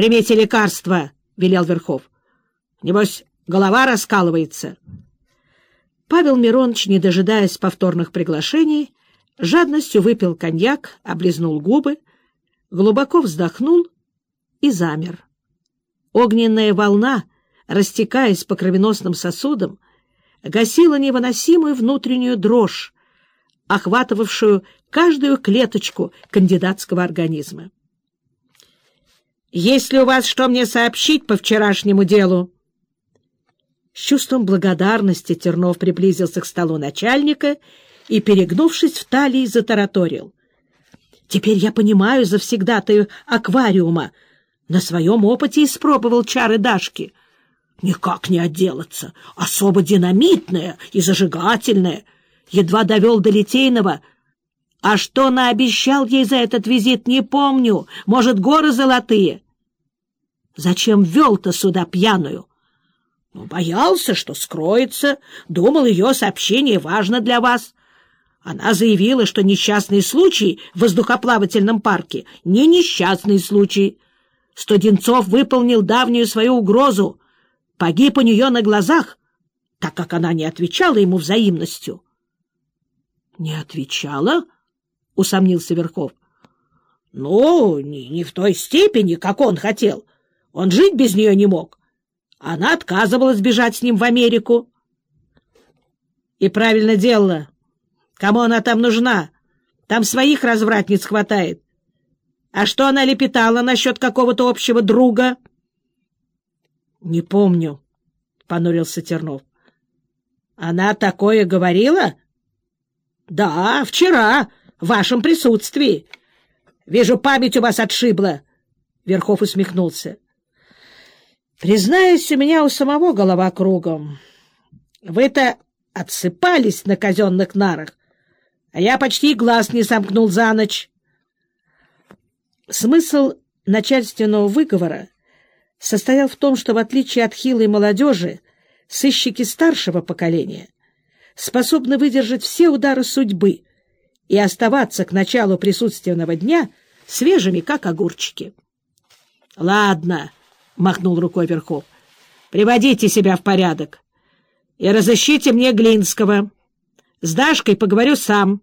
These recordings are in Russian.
Примите лекарство, — велел Верхов. — Небось, голова раскалывается. Павел Миронович, не дожидаясь повторных приглашений, жадностью выпил коньяк, облизнул губы, глубоко вздохнул и замер. Огненная волна, растекаясь по кровеносным сосудам, гасила невыносимую внутреннюю дрожь, охватывавшую каждую клеточку кандидатского организма. «Есть ли у вас что мне сообщить по вчерашнему делу?» С чувством благодарности Тернов приблизился к столу начальника и, перегнувшись в талии, затараторил. «Теперь я понимаю завсегдатаю аквариума. На своем опыте испробовал чары Дашки. Никак не отделаться. Особо динамитная и зажигательная. Едва довел до Литейного. А что наобещал ей за этот визит, не помню. Может, горы золотые? Зачем вел-то сюда пьяную? Ну, боялся, что скроется. Думал, ее сообщение важно для вас. Она заявила, что несчастный случай в воздухоплавательном парке не несчастный случай. Студенцов выполнил давнюю свою угрозу погиб у нее на глазах, так как она не отвечала ему взаимностью. — Не отвечала? — усомнился Верхов. — Ну, не, не в той степени, как он хотел. Он жить без нее не мог. Она отказывалась бежать с ним в Америку. — И правильно делала. Кому она там нужна? Там своих развратниц хватает. А что она лепетала насчет какого-то общего друга? —— Не помню, — понурился Тернов. — Она такое говорила? — Да, вчера, в вашем присутствии. Вижу, память у вас отшибла. Верхов усмехнулся. — Признаюсь, у меня у самого голова кругом. Вы-то отсыпались на казенных нарах, а я почти глаз не сомкнул за ночь. Смысл начальственного выговора состоял в том, что, в отличие от хилой молодежи, сыщики старшего поколения способны выдержать все удары судьбы и оставаться к началу присутственного дня свежими, как огурчики. — Ладно, — махнул рукой Верхов, — приводите себя в порядок и разыщите мне Глинского. С Дашкой поговорю сам.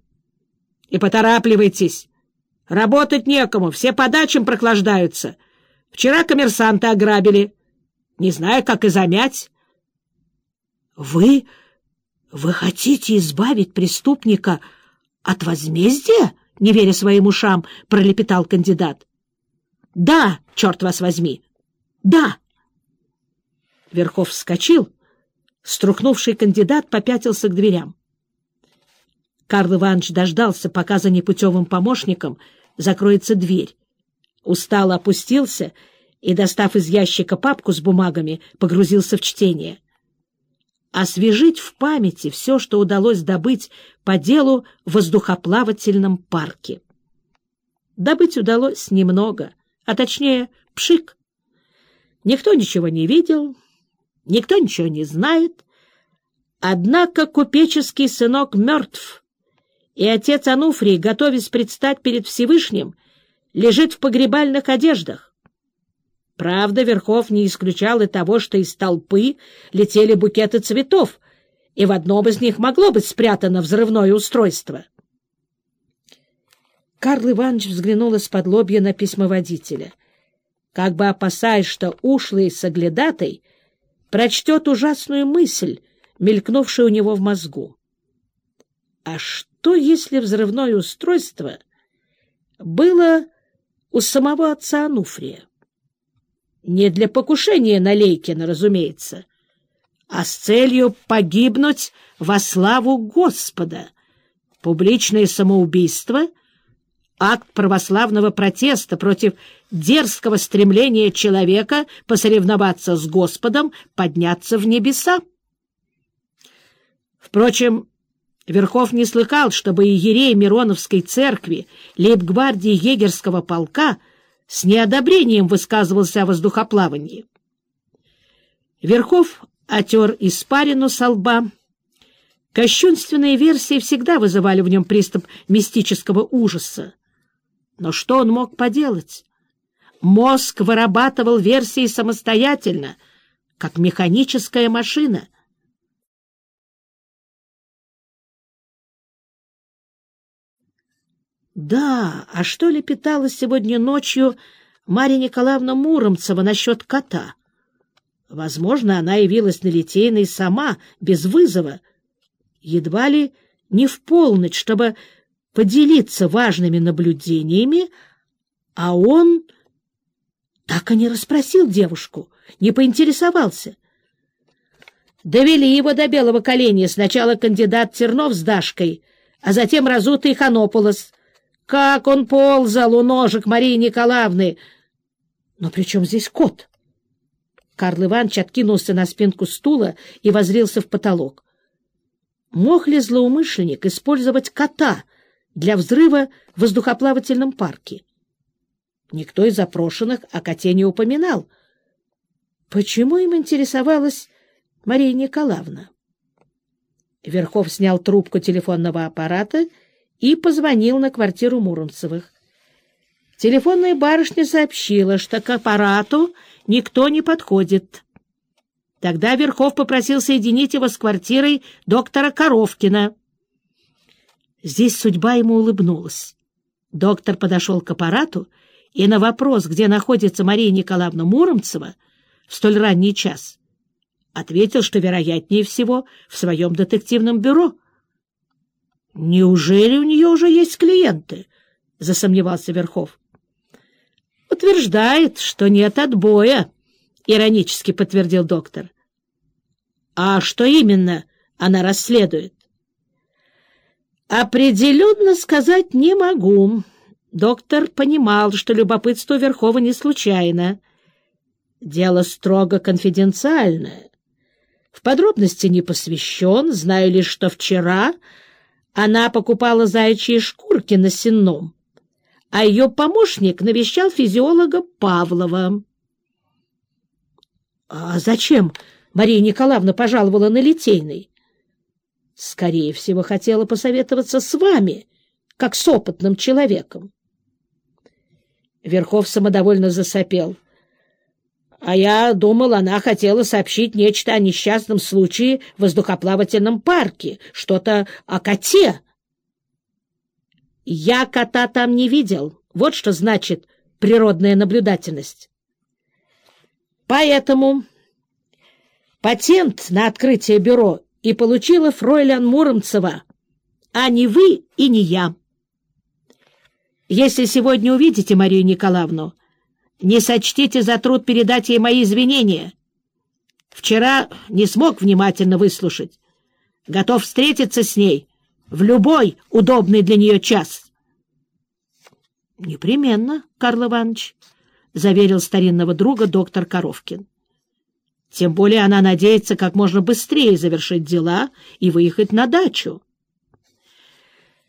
И поторапливайтесь. Работать некому, все по дачам прохлаждаются — Вчера коммерсанта ограбили. Не знаю, как и замять. — Вы... вы хотите избавить преступника от возмездия? — не веря своим ушам, пролепетал кандидат. — Да, черт вас возьми! Да! Верхов вскочил. Струхнувший кандидат попятился к дверям. Карл Иванович дождался, пока за непутевым помощником закроется дверь, устало опустился и, достав из ящика папку с бумагами, погрузился в чтение. Освежить в памяти все, что удалось добыть по делу в воздухоплавательном парке. Добыть удалось немного, а точнее пшик. Никто ничего не видел, никто ничего не знает. Однако купеческий сынок мертв, и отец Ануфрий, готовясь предстать перед Всевышним, лежит в погребальных одеждах. Правда, Верхов не исключал и того, что из толпы летели букеты цветов, и в одном из них могло быть спрятано взрывное устройство. Карл Иванович взглянул из-под лобья на письмоводителя, как бы опасаясь, что ушлый соглядатай прочтет ужасную мысль, мелькнувшую у него в мозгу. А что, если взрывное устройство было у самого отца Ануфрия. Не для покушения на Лейкина, разумеется, а с целью погибнуть во славу Господа. Публичное самоубийство — акт православного протеста против дерзкого стремления человека посоревноваться с Господом, подняться в небеса. Впрочем, Верхов не слыхал, чтобы иерей Мироновской церкви, лейб-гвардии егерского полка с неодобрением высказывался о воздухоплавании. Верхов отер испарину со лба. Кощунственные версии всегда вызывали в нем приступ мистического ужаса. Но что он мог поделать? Мозг вырабатывал версии самостоятельно, как механическая машина. Да, а что ли питалась сегодня ночью Марья Николаевна Муромцева насчет кота? Возможно, она явилась на Литейной сама, без вызова, едва ли не в полночь, чтобы поделиться важными наблюдениями, а он так и не расспросил девушку, не поинтересовался. Довели его до белого коленя сначала кандидат Тернов с Дашкой, а затем разутый Ханополос. Как он ползал у ножек Марии Николаевны! Но при чем здесь кот? Карл Иванович откинулся на спинку стула и возрился в потолок. Мог ли злоумышленник использовать кота для взрыва в воздухоплавательном парке? Никто из запрошенных о коте не упоминал. Почему им интересовалась Мария Николаевна? Верхов снял трубку телефонного аппарата и позвонил на квартиру Муромцевых. Телефонная барышня сообщила, что к аппарату никто не подходит. Тогда Верхов попросил соединить его с квартирой доктора Коровкина. Здесь судьба ему улыбнулась. Доктор подошел к аппарату и на вопрос, где находится Мария Николаевна Муромцева в столь ранний час, ответил, что, вероятнее всего, в своем детективном бюро. «Неужели у нее уже есть клиенты?» — засомневался Верхов утверждает, что нет отбоя, — иронически подтвердил доктор. — А что именно она расследует? — Определенно сказать не могу. Доктор понимал, что любопытство Верхова не случайно. Дело строго конфиденциальное. В подробности не посвящен, знаю лишь, что вчера она покупала заячьи шкурки на сенном а ее помощник навещал физиолога Павлова. — А зачем Мария Николаевна пожаловала на Литейный? — Скорее всего, хотела посоветоваться с вами, как с опытным человеком. Верхов самодовольно засопел. — А я думал, она хотела сообщить нечто о несчастном случае в воздухоплавательном парке, что-то о коте. Я кота там не видел. Вот что значит природная наблюдательность. Поэтому патент на открытие бюро и получила фройлян Муромцева, а не вы и не я. Если сегодня увидите Марию Николаевну, не сочтите за труд передать ей мои извинения. Вчера не смог внимательно выслушать. Готов встретиться с ней в любой удобный для нее час. — Непременно, Карл Иванович, — заверил старинного друга доктор Коровкин. Тем более она надеется как можно быстрее завершить дела и выехать на дачу.